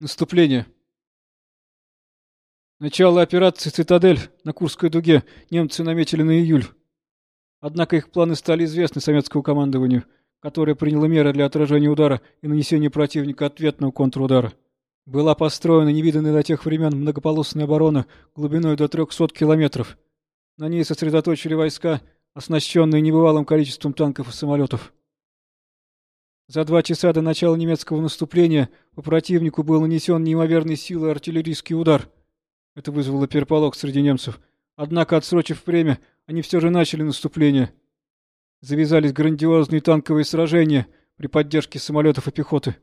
Наступление. Начало операции «Цитадель» на Курской дуге немцы наметили на июль. Однако их планы стали известны советскому командованию, которое приняло меры для отражения удара и нанесения противника ответного контрудара. Была построена невиданная до тех времен многополосная оборона глубиной до 300 километров. На ней сосредоточили войска, оснащенные небывалым количеством танков и самолетов. За два часа до начала немецкого наступления по противнику был нанесен неимоверной силой артиллерийский удар. Это вызвало переполох среди немцев. Однако, отсрочив время, они все же начали наступление. Завязались грандиозные танковые сражения при поддержке самолетов и пехоты.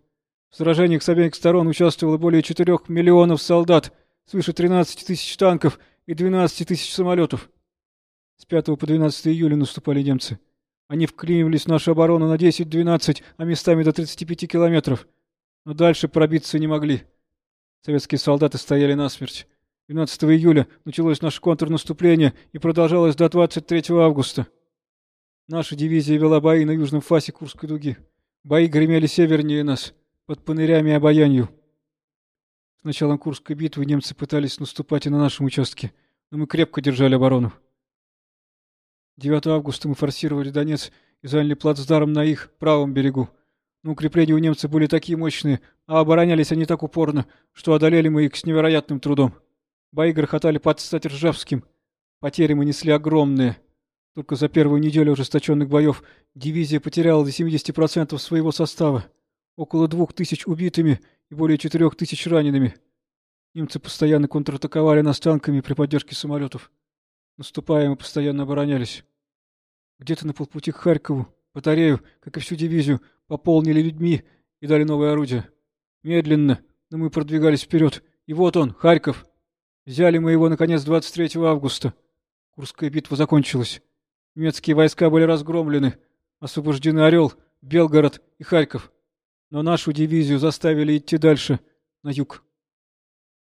В сражениях с обеих сторон участвовало более 4 миллионов солдат, свыше 13 тысяч танков и 12 тысяч самолетов. С 5 по 12 июля наступали немцы. Они вклинивались в нашу оборону на 10-12, а местами до 35 километров. Но дальше пробиться не могли. Советские солдаты стояли насмерть. 12 июля началось наше контрнаступление и продолжалось до 23 августа. Наша дивизия вела бои на южном фасе Курской дуги. Бои гремели севернее нас, под панырями и обаянью. С началом Курской битвы немцы пытались наступать и на нашем участке, но мы крепко держали оборону. 9 августа мы форсировали Донец и заняли плацдарм на их правом берегу. Но укрепления у немцев были такие мощные, а оборонялись они так упорно, что одолели мы их с невероятным трудом. Бои грохотали под стать Ржавским. Потери мы несли огромные. Только за первую неделю ожесточенных боев дивизия потеряла до 70% своего состава. Около двух тысяч убитыми и более четырех тысяч ранеными. Немцы постоянно контратаковали нас танками при поддержке самолетов. Наступая, мы постоянно оборонялись. Где-то на полпути к Харькову, батарею, как и всю дивизию, пополнили людьми и дали новое орудие. Медленно, но мы продвигались вперед. И вот он, Харьков. Взяли мы его, наконец, 23 августа. Курская битва закончилась. Немецкие войска были разгромлены. Освобождены Орел, Белгород и Харьков. Но нашу дивизию заставили идти дальше, на юг.